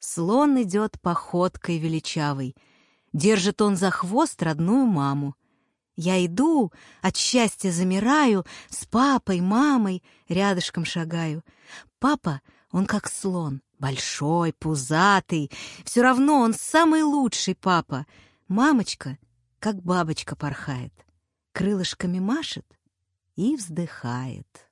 Слон идет походкой величавой. Держит он за хвост родную маму. Я иду, от счастья замираю, с папой, мамой рядышком шагаю. Папа, он как слон, большой, пузатый, все равно он самый лучший папа. Мамочка, как бабочка порхает, крылышками машет и вздыхает.